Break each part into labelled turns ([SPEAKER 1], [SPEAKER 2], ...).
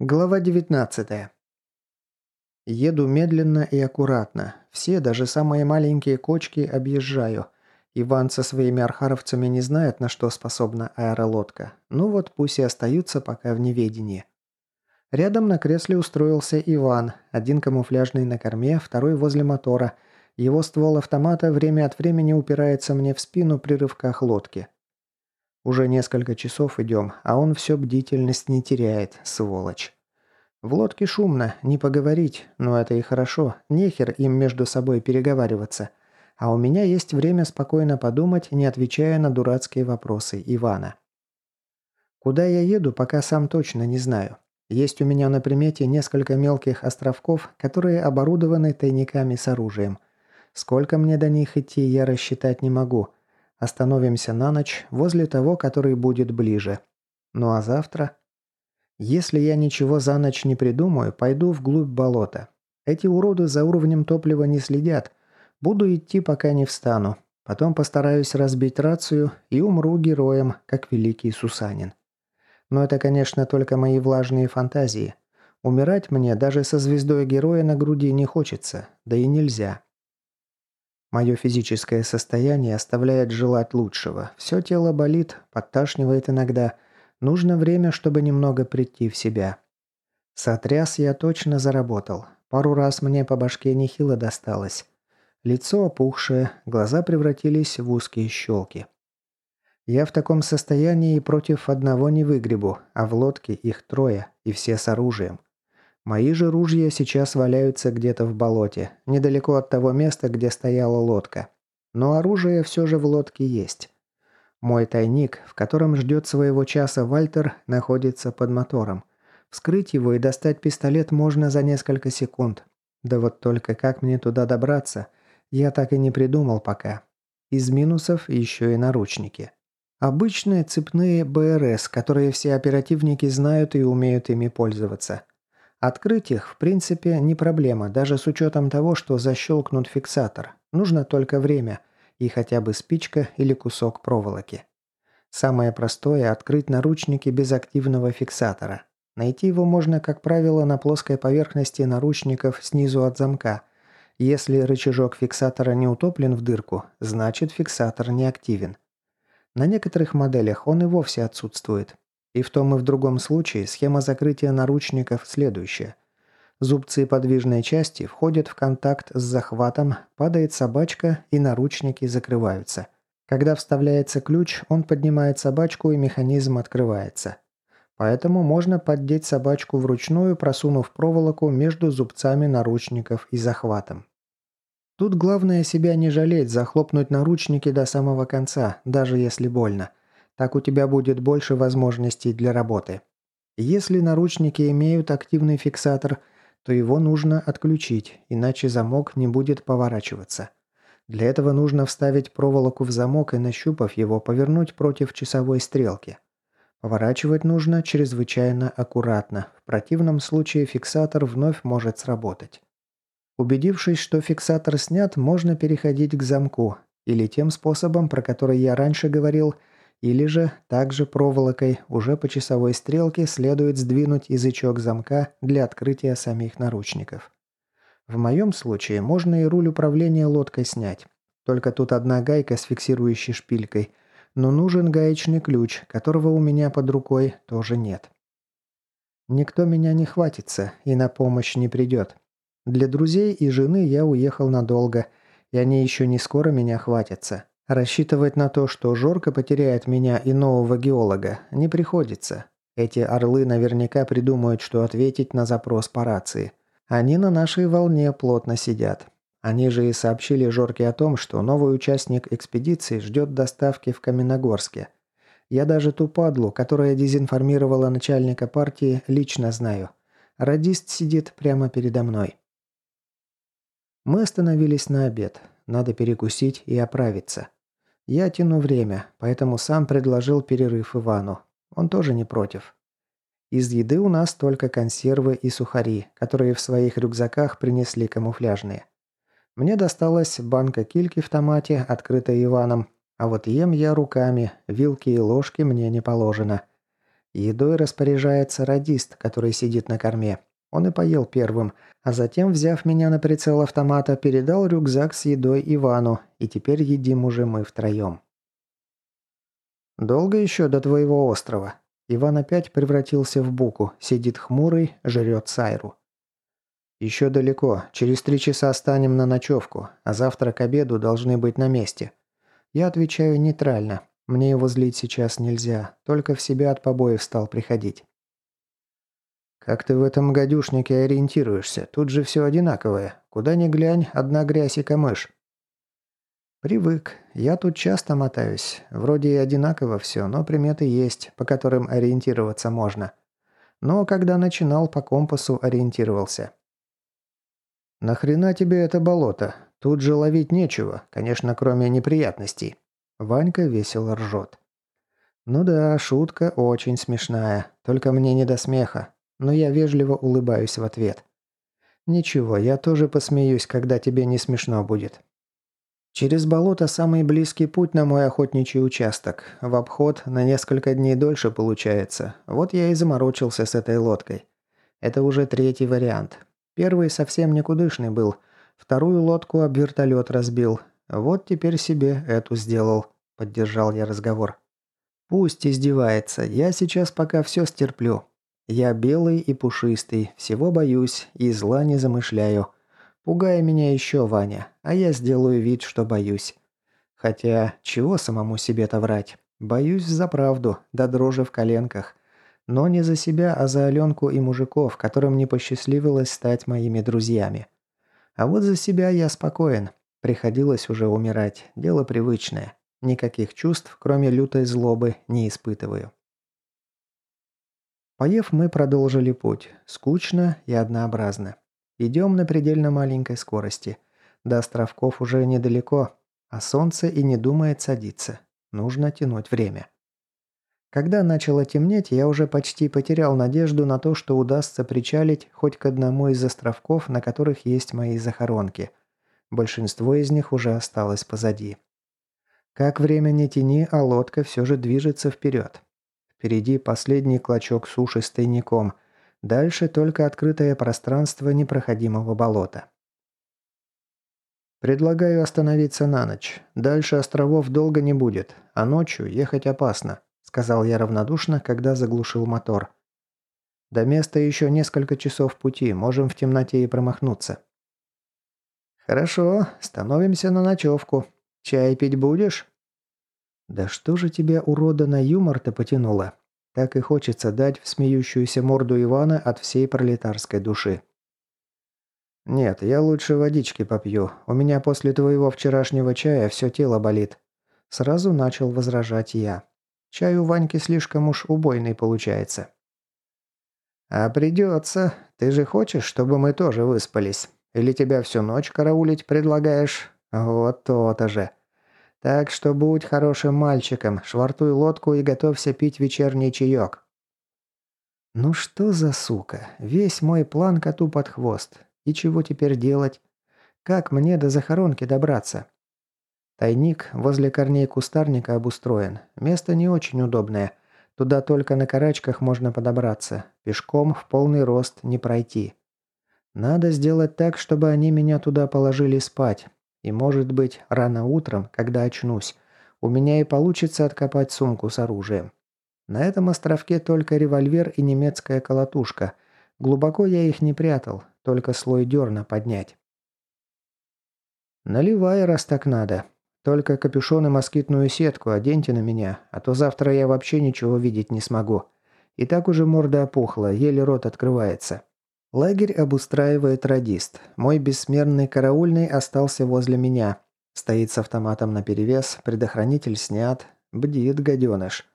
[SPEAKER 1] Глава 19. Еду медленно и аккуратно. Все, даже самые маленькие кочки, объезжаю. Иван со своими архаровцами не знает, на что способна аэролодка. Ну вот пусть и остаются пока в неведении. Рядом на кресле устроился Иван. Один камуфляжный на корме, второй возле мотора. Его ствол автомата время от времени упирается мне в спину при рывках лодки. Уже несколько часов идем, а он все бдительность не теряет, сволочь. В лодке шумно, не поговорить, но это и хорошо, нехер им между собой переговариваться. А у меня есть время спокойно подумать, не отвечая на дурацкие вопросы Ивана. Куда я еду, пока сам точно не знаю. Есть у меня на примете несколько мелких островков, которые оборудованы тайниками с оружием. Сколько мне до них идти, я рассчитать не могу – Остановимся на ночь возле того, который будет ближе. Ну а завтра? Если я ничего за ночь не придумаю, пойду вглубь болота. Эти уроды за уровнем топлива не следят. Буду идти, пока не встану. Потом постараюсь разбить рацию и умру героем, как великий Сусанин. Но это, конечно, только мои влажные фантазии. Умирать мне даже со звездой героя на груди не хочется, да и нельзя. Мое физическое состояние оставляет желать лучшего. Все тело болит, подташнивает иногда. Нужно время, чтобы немного прийти в себя. Сотряс я точно заработал. Пару раз мне по башке нехило досталось. Лицо опухшее, глаза превратились в узкие щелки. Я в таком состоянии против одного не выгребу, а в лодке их трое, и все с оружием. Мои же ружья сейчас валяются где-то в болоте, недалеко от того места, где стояла лодка. Но оружие все же в лодке есть. Мой тайник, в котором ждет своего часа Вальтер, находится под мотором. Вскрыть его и достать пистолет можно за несколько секунд. Да вот только как мне туда добраться, я так и не придумал пока. Из минусов еще и наручники. Обычные цепные БРС, которые все оперативники знают и умеют ими пользоваться. Открыть их, в принципе, не проблема, даже с учетом того, что защелкнут фиксатор. Нужно только время и хотя бы спичка или кусок проволоки. Самое простое – открыть наручники без активного фиксатора. Найти его можно, как правило, на плоской поверхности наручников снизу от замка. Если рычажок фиксатора не утоплен в дырку, значит фиксатор не активен. На некоторых моделях он и вовсе отсутствует. И в том и в другом случае схема закрытия наручников следующая. Зубцы подвижной части входят в контакт с захватом, падает собачка и наручники закрываются. Когда вставляется ключ, он поднимает собачку и механизм открывается. Поэтому можно поддеть собачку вручную, просунув проволоку между зубцами наручников и захватом. Тут главное себя не жалеть, захлопнуть наручники до самого конца, даже если больно. Так у тебя будет больше возможностей для работы. Если наручники имеют активный фиксатор, то его нужно отключить, иначе замок не будет поворачиваться. Для этого нужно вставить проволоку в замок и, нащупав его, повернуть против часовой стрелки. Поворачивать нужно чрезвычайно аккуратно, в противном случае фиксатор вновь может сработать. Убедившись, что фиксатор снят, можно переходить к замку, или тем способом, про который я раньше говорил – или же, также проволокой, уже по часовой стрелке следует сдвинуть язычок замка для открытия самих наручников. В моем случае можно и руль управления лодкой снять. Только тут одна гайка с фиксирующей шпилькой, но нужен гаечный ключ, которого у меня под рукой тоже нет. Никто меня не хватится и на помощь не придет. Для друзей и жены я уехал надолго, и они еще не скоро меня хватятся. Рассчитывать на то, что Жорка потеряет меня и нового геолога, не приходится. Эти орлы наверняка придумают, что ответить на запрос по рации. Они на нашей волне плотно сидят. Они же и сообщили Жорке о том, что новый участник экспедиции ждет доставки в Каменогорске. Я даже ту падлу, которая дезинформировала начальника партии, лично знаю. Радист сидит прямо передо мной. Мы остановились на обед. Надо перекусить и оправиться. Я тяну время, поэтому сам предложил перерыв Ивану. Он тоже не против. Из еды у нас только консервы и сухари, которые в своих рюкзаках принесли камуфляжные. Мне досталась банка кильки в томате, открытая Иваном, а вот ем я руками, вилки и ложки мне не положено. Едой распоряжается радист, который сидит на корме. Он и поел первым, а затем, взяв меня на прицел автомата, передал рюкзак с едой Ивану, и теперь едим уже мы втроем. «Долго еще до твоего острова?» Иван опять превратился в буку, сидит хмурый, жрет сайру. «Еще далеко. Через три часа станем на ночевку, а завтра к обеду должны быть на месте». Я отвечаю нейтрально. Мне его злить сейчас нельзя, только в себя от побоев стал приходить. «Как ты в этом гадюшнике ориентируешься? Тут же все одинаковое. Куда ни глянь, одна грязь и камыш». «Привык. Я тут часто мотаюсь. Вроде и одинаково все, но приметы есть, по которым ориентироваться можно. Но когда начинал, по компасу ориентировался». «Нахрена тебе это болото? Тут же ловить нечего, конечно, кроме неприятностей». Ванька весело ржет. «Ну да, шутка очень смешная, только мне не до смеха но я вежливо улыбаюсь в ответ. «Ничего, я тоже посмеюсь, когда тебе не смешно будет». Через болото самый близкий путь на мой охотничий участок. В обход на несколько дней дольше получается. Вот я и заморочился с этой лодкой. Это уже третий вариант. Первый совсем никудышный был. Вторую лодку об вертолет разбил. Вот теперь себе эту сделал. Поддержал я разговор. Пусть издевается. Я сейчас пока все стерплю. Я белый и пушистый, всего боюсь и зла не замышляю. Пугай меня еще, Ваня, а я сделаю вид, что боюсь. Хотя, чего самому себе-то врать? Боюсь за правду, да дрожи в коленках. Но не за себя, а за Аленку и мужиков, которым не посчастливилось стать моими друзьями. А вот за себя я спокоен. Приходилось уже умирать, дело привычное. Никаких чувств, кроме лютой злобы, не испытываю. Поев, мы продолжили путь. Скучно и однообразно. Идем на предельно маленькой скорости. До островков уже недалеко, а солнце и не думает садиться. Нужно тянуть время. Когда начало темнеть, я уже почти потерял надежду на то, что удастся причалить хоть к одному из островков, на которых есть мои захоронки. Большинство из них уже осталось позади. Как время не тяни, а лодка все же движется вперед. Впереди последний клочок суши с тайником. Дальше только открытое пространство непроходимого болота. «Предлагаю остановиться на ночь. Дальше островов долго не будет, а ночью ехать опасно», сказал я равнодушно, когда заглушил мотор. «До места еще несколько часов пути, можем в темноте и промахнуться». «Хорошо, становимся на ночевку. Чай пить будешь?» «Да что же тебя, урода, на юмор-то потянуло?» Так и хочется дать в смеющуюся морду Ивана от всей пролетарской души. «Нет, я лучше водички попью. У меня после твоего вчерашнего чая все тело болит». Сразу начал возражать я. Чай у Ваньки слишком уж убойный получается. «А придется. Ты же хочешь, чтобы мы тоже выспались? Или тебя всю ночь караулить предлагаешь? Вот то-то же. Так что будь хорошим мальчиком, швартуй лодку и готовься пить вечерний чаек». «Ну что за сука? Весь мой план коту под хвост. И чего теперь делать? Как мне до захоронки добраться?» Тайник возле корней кустарника обустроен. Место не очень удобное. Туда только на карачках можно подобраться. Пешком в полный рост не пройти. Надо сделать так, чтобы они меня туда положили спать. И может быть, рано утром, когда очнусь, у меня и получится откопать сумку с оружием. На этом островке только револьвер и немецкая колотушка. Глубоко я их не прятал, только слой дерна поднять. Наливай, раз так надо. Только капюшон и москитную сетку оденьте на меня, а то завтра я вообще ничего видеть не смогу. И так уже морда опухла, еле рот открывается. Лагерь обустраивает радист. Мой бессмертный караульный остался возле меня. Стоит с автоматом наперевес, предохранитель снят. Бдит гаденыш.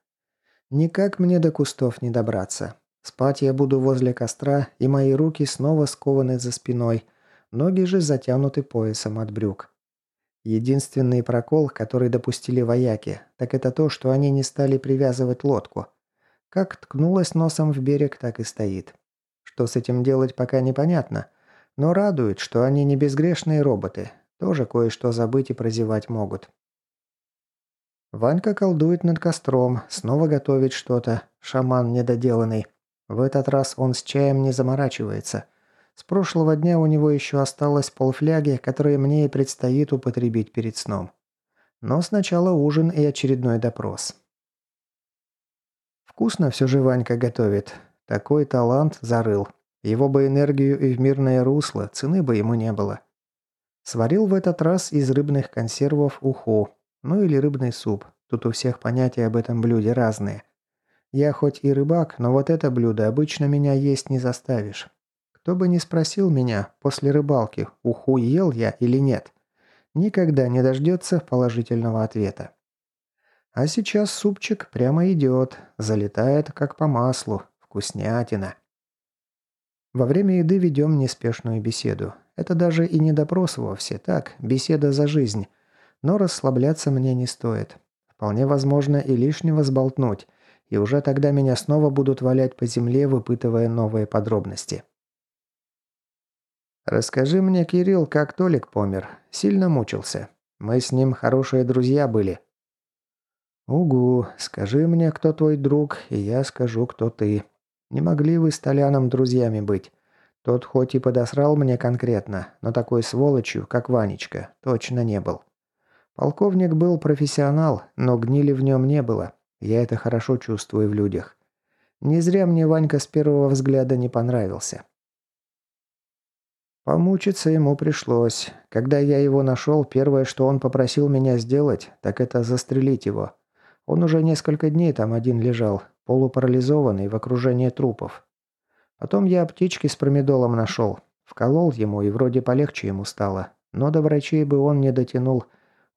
[SPEAKER 1] Никак мне до кустов не добраться. Спать я буду возле костра, и мои руки снова скованы за спиной. Ноги же затянуты поясом от брюк. Единственный прокол, который допустили вояки, так это то, что они не стали привязывать лодку. Как ткнулась носом в берег, так и стоит. Что с этим делать пока непонятно. Но радует, что они не безгрешные роботы. Тоже кое-что забыть и прозевать могут. Ванька колдует над костром, снова готовит что-то, шаман недоделанный. В этот раз он с чаем не заморачивается. С прошлого дня у него еще осталось полфляги, которые мне и предстоит употребить перед сном. Но сначала ужин и очередной допрос. Вкусно все же Ванька готовит. Такой талант зарыл. Его бы энергию и в мирное русло, цены бы ему не было. Сварил в этот раз из рыбных консервов уху, ну или рыбный суп. Тут у всех понятия об этом блюде разные. Я хоть и рыбак, но вот это блюдо обычно меня есть не заставишь. Кто бы ни спросил меня после рыбалки, уху ел я или нет, никогда не дождется положительного ответа. А сейчас супчик прямо идет, залетает как по маслу, вкуснятина. Во время еды ведем неспешную беседу. Это даже и не допрос вовсе, так, беседа за жизнь. Но расслабляться мне не стоит. Вполне возможно и лишнего сболтнуть, и уже тогда меня снова будут валять по земле, выпытывая новые подробности. «Расскажи мне, Кирилл, как Толик помер. Сильно мучился. Мы с ним хорошие друзья были». «Угу, скажи мне, кто твой друг, и я скажу, кто ты. Не могли вы с Толяном друзьями быть. Тот хоть и подосрал мне конкретно, но такой сволочью, как Ванечка, точно не был. Полковник был профессионал, но гнили в нем не было. Я это хорошо чувствую в людях. Не зря мне Ванька с первого взгляда не понравился. Помучиться ему пришлось. Когда я его нашел, первое, что он попросил меня сделать, так это застрелить его. Он уже несколько дней там один лежал, полупарализованный в окружении трупов. Потом я аптечки с промедолом нашел. Вколол ему, и вроде полегче ему стало. Но до врачей бы он не дотянул.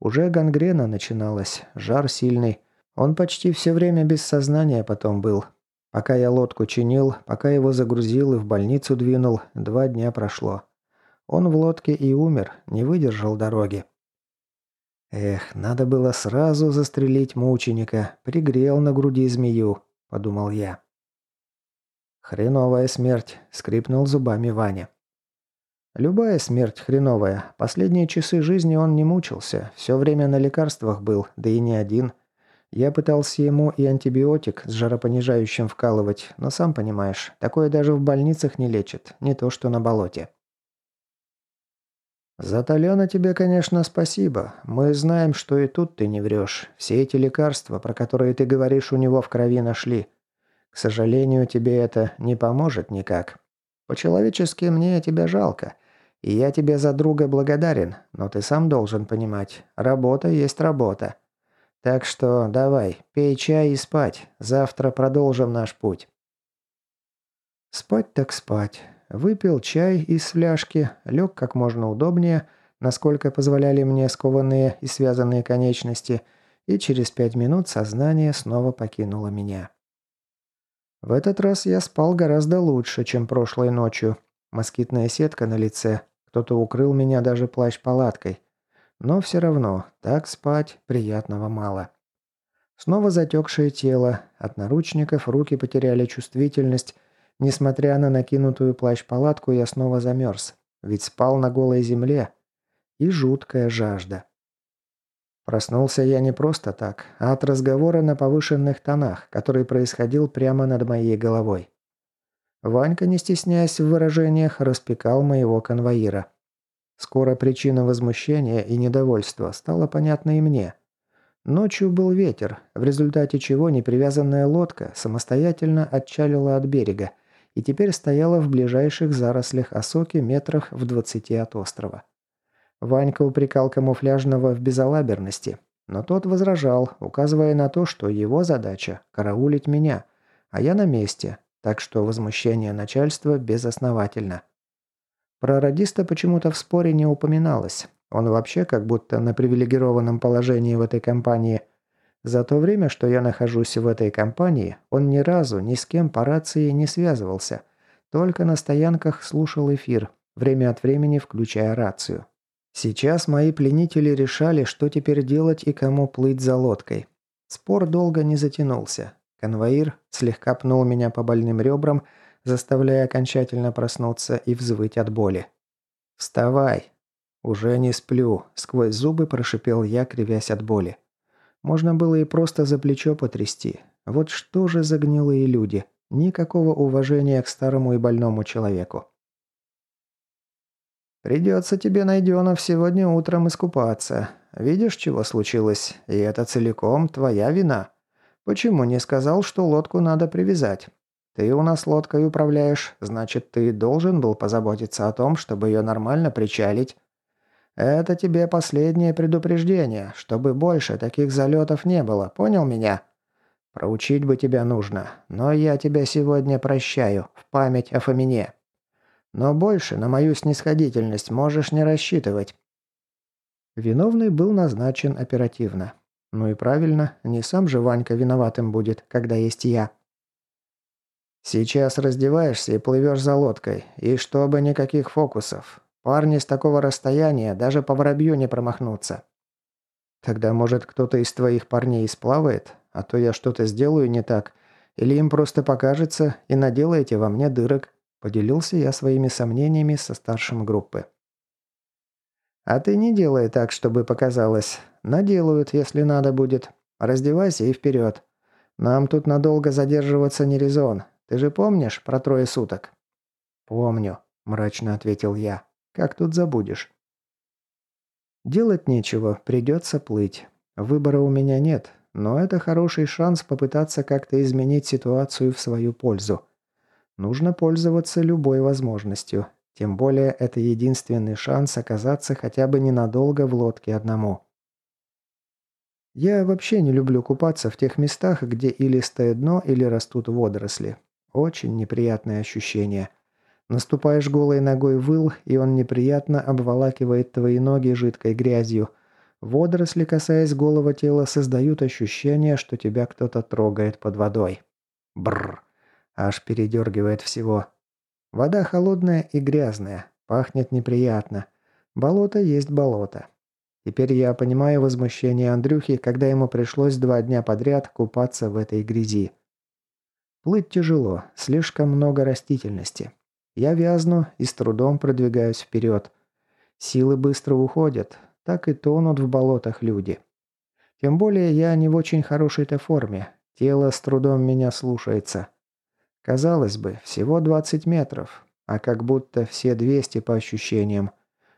[SPEAKER 1] Уже гангрена начиналась, жар сильный. Он почти все время без сознания потом был. Пока я лодку чинил, пока его загрузил и в больницу двинул, два дня прошло. Он в лодке и умер, не выдержал дороги. «Эх, надо было сразу застрелить мученика, пригрел на груди змею», – подумал я. «Хреновая смерть», — скрипнул зубами Ваня. «Любая смерть хреновая. Последние часы жизни он не мучился. Все время на лекарствах был, да и не один. Я пытался ему и антибиотик с жаропонижающим вкалывать, но сам понимаешь, такое даже в больницах не лечат, не то что на болоте». «За Толяна тебе, конечно, спасибо. Мы знаем, что и тут ты не врешь. Все эти лекарства, про которые ты говоришь, у него в крови нашли. К сожалению, тебе это не поможет никак. По-человечески мне тебя жалко. И я тебе за друга благодарен, но ты сам должен понимать, работа есть работа. Так что давай, пей чай и спать. Завтра продолжим наш путь. Спать так спать. Выпил чай из фляжки, лег как можно удобнее, насколько позволяли мне скованные и связанные конечности, и через пять минут сознание снова покинуло меня. В этот раз я спал гораздо лучше, чем прошлой ночью. Москитная сетка на лице. Кто-то укрыл меня даже плащ-палаткой. Но все равно, так спать приятного мало. Снова затекшее тело. От наручников руки потеряли чувствительность. Несмотря на накинутую плащ-палатку, я снова замерз. Ведь спал на голой земле. И жуткая жажда. Проснулся я не просто так, а от разговора на повышенных тонах, который происходил прямо над моей головой. Ванька, не стесняясь в выражениях, распекал моего конвоира. Скоро причина возмущения и недовольства стала понятна и мне. Ночью был ветер, в результате чего непривязанная лодка самостоятельно отчалила от берега и теперь стояла в ближайших зарослях осоки метрах в двадцати от острова. Ванька упрекал камуфляжного в безалаберности, но тот возражал, указывая на то, что его задача – караулить меня, а я на месте, так что возмущение начальства безосновательно. Про радиста почему-то в споре не упоминалось. Он вообще как будто на привилегированном положении в этой компании. За то время, что я нахожусь в этой компании, он ни разу ни с кем по рации не связывался. Только на стоянках слушал эфир, время от времени включая рацию. Сейчас мои пленители решали, что теперь делать и кому плыть за лодкой. Спор долго не затянулся. Конвоир слегка пнул меня по больным ребрам, заставляя окончательно проснуться и взвыть от боли. «Вставай!» «Уже не сплю», – сквозь зубы прошипел я, кривясь от боли. Можно было и просто за плечо потрясти. Вот что же за гнилые люди. Никакого уважения к старому и больному человеку. «Придется тебе, Найденов, сегодня утром искупаться. Видишь, чего случилось? И это целиком твоя вина. Почему не сказал, что лодку надо привязать? Ты у нас лодкой управляешь, значит, ты должен был позаботиться о том, чтобы ее нормально причалить. Это тебе последнее предупреждение, чтобы больше таких залетов не было, понял меня?» Проучить бы тебя нужно, но я тебя сегодня прощаю, в память о Фомине. Но больше на мою снисходительность можешь не рассчитывать». Виновный был назначен оперативно. Ну и правильно, не сам же Ванька виноватым будет, когда есть я. Сейчас раздеваешься и плывешь за лодкой, и чтобы никаких фокусов. Парни с такого расстояния даже по воробью не промахнутся. Тогда, может, кто-то из твоих парней сплавает, а то я что-то сделаю не так. Или им просто покажется и наделаете во мне дырок», – поделился я своими сомнениями со старшим группы. «А ты не делай так, чтобы показалось. Наделают, если надо будет. Раздевайся и вперед. Нам тут надолго задерживаться не резон. Ты же помнишь про трое суток?» «Помню», – мрачно ответил я. «Как тут забудешь?» «Делать нечего, придется плыть. Выбора у меня нет, но это хороший шанс попытаться как-то изменить ситуацию в свою пользу. Нужно пользоваться любой возможностью. Тем более это единственный шанс оказаться хотя бы ненадолго в лодке одному. Я вообще не люблю купаться в тех местах, где или стоит дно, или растут водоросли. Очень неприятное ощущение. Наступаешь голой ногой в ил, и он неприятно обволакивает твои ноги жидкой грязью – Водоросли, касаясь голого тела, создают ощущение, что тебя кто-то трогает под водой. Бррр. Аж передергивает всего. Вода холодная и грязная. Пахнет неприятно. Болото есть болото. Теперь я понимаю возмущение Андрюхи, когда ему пришлось два дня подряд купаться в этой грязи. Плыть тяжело, слишком много растительности. Я вязну и с трудом продвигаюсь вперед. Силы быстро уходят, так и тонут в болотах люди. Тем более я не в очень хорошей-то форме. Тело с трудом меня слушается. Казалось бы, всего 20 метров, а как будто все 200 по ощущениям.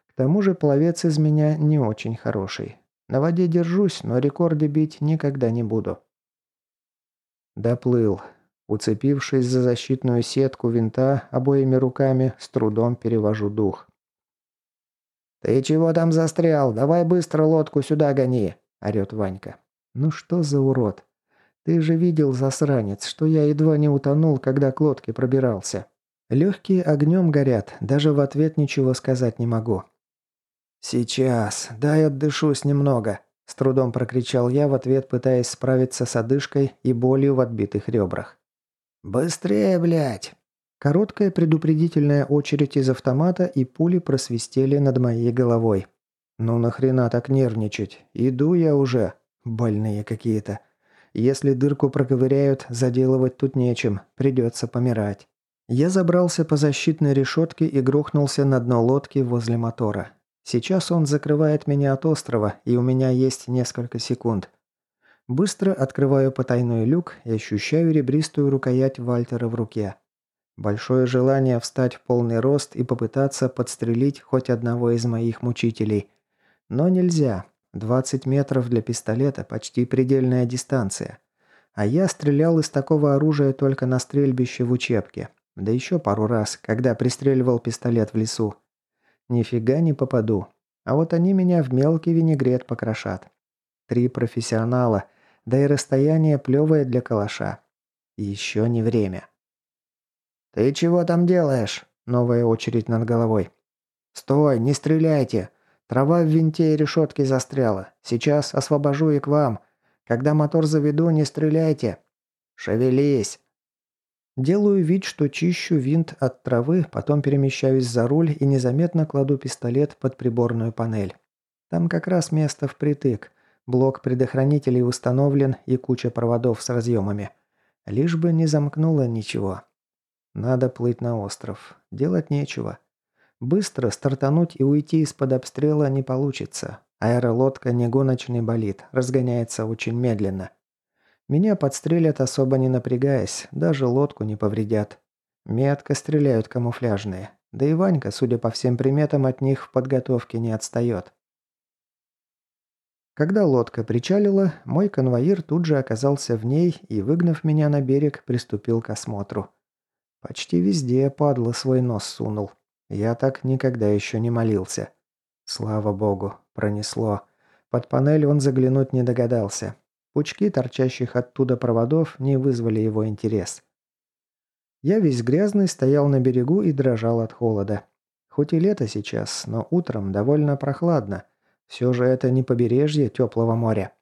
[SPEAKER 1] К тому же пловец из меня не очень хороший. На воде держусь, но рекорды бить никогда не буду. Доплыл. Уцепившись за защитную сетку винта, обоими руками с трудом перевожу дух. «Ты чего там застрял? Давай быстро лодку сюда гони!» – орёт Ванька. «Ну что за урод? Ты же видел, засранец, что я едва не утонул, когда к лодке пробирался. Легкие огнем горят, даже в ответ ничего сказать не могу». «Сейчас, дай отдышусь немного», – с трудом прокричал я в ответ, пытаясь справиться с одышкой и болью в отбитых ребрах. «Быстрее, блядь!» Короткая предупредительная очередь из автомата и пули просвистели над моей головой. «Ну нахрена так нервничать? Иду я уже. Больные какие-то. Если дырку проковыряют, заделывать тут нечем. Придется помирать». Я забрался по защитной решетке и грохнулся на дно лодки возле мотора. Сейчас он закрывает меня от острова, и у меня есть несколько секунд. Быстро открываю потайной люк и ощущаю ребристую рукоять Вальтера в руке. Большое желание встать в полный рост и попытаться подстрелить хоть одного из моих мучителей. Но нельзя. 20 метров для пистолета – почти предельная дистанция. А я стрелял из такого оружия только на стрельбище в учебке. Да еще пару раз, когда пристреливал пистолет в лесу. Нифига не попаду. А вот они меня в мелкий винегрет покрошат. Три профессионала, да и расстояние плевое для калаша. Еще не время. «Ты чего там делаешь?» Новая очередь над головой. «Стой, не стреляйте! Трава в винте и решетке застряла. Сейчас освобожу и к вам. Когда мотор заведу, не стреляйте. Шевелись!» Делаю вид, что чищу винт от травы, потом перемещаюсь за руль и незаметно кладу пистолет под приборную панель. Там как раз место впритык. Блок предохранителей установлен и куча проводов с разъемами. Лишь бы не замкнуло ничего. Надо плыть на остров. Делать нечего. Быстро стартануть и уйти из-под обстрела не получится. Аэролодка не гоночный болид, разгоняется очень медленно. Меня подстрелят особо не напрягаясь, даже лодку не повредят. Метко стреляют камуфляжные. Да и Ванька, судя по всем приметам, от них в подготовке не отстает. Когда лодка причалила, мой конвоир тут же оказался в ней и, выгнав меня на берег, приступил к осмотру. Почти везде падла свой нос сунул. Я так никогда еще не молился. Слава богу, пронесло. Под панель он заглянуть не догадался. Пучки торчащих оттуда проводов не вызвали его интерес. Я весь грязный стоял на берегу и дрожал от холода. Хоть и лето сейчас, но утром довольно прохладно – все же это не побережье теплого моря.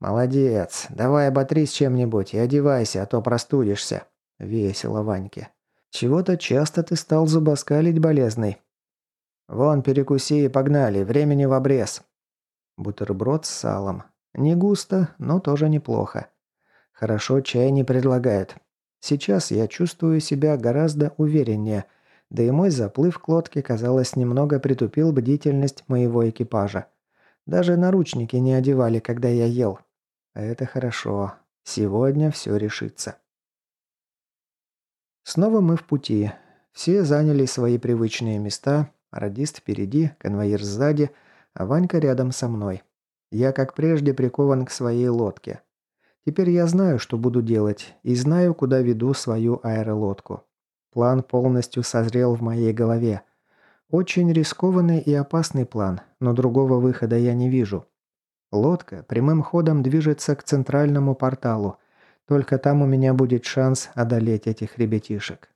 [SPEAKER 1] «Молодец. Давай оботрись чем-нибудь и одевайся, а то простудишься», — весело Ваньке. «Чего-то часто ты стал зубоскалить, болезный». «Вон, перекуси и погнали, времени в обрез». Бутерброд с салом. Не густо, но тоже неплохо. Хорошо чай не предлагает. Сейчас я чувствую себя гораздо увереннее — да и мой заплыв к лодке, казалось, немного притупил бдительность моего экипажа. Даже наручники не одевали, когда я ел. Это хорошо. Сегодня все решится. Снова мы в пути. Все заняли свои привычные места. Радист впереди, конвоир сзади, а Ванька рядом со мной. Я, как прежде, прикован к своей лодке. Теперь я знаю, что буду делать, и знаю, куда веду свою аэролодку. План полностью созрел в моей голове. Очень рискованный и опасный план, но другого выхода я не вижу. Лодка прямым ходом движется к центральному порталу. Только там у меня будет шанс одолеть этих ребятишек.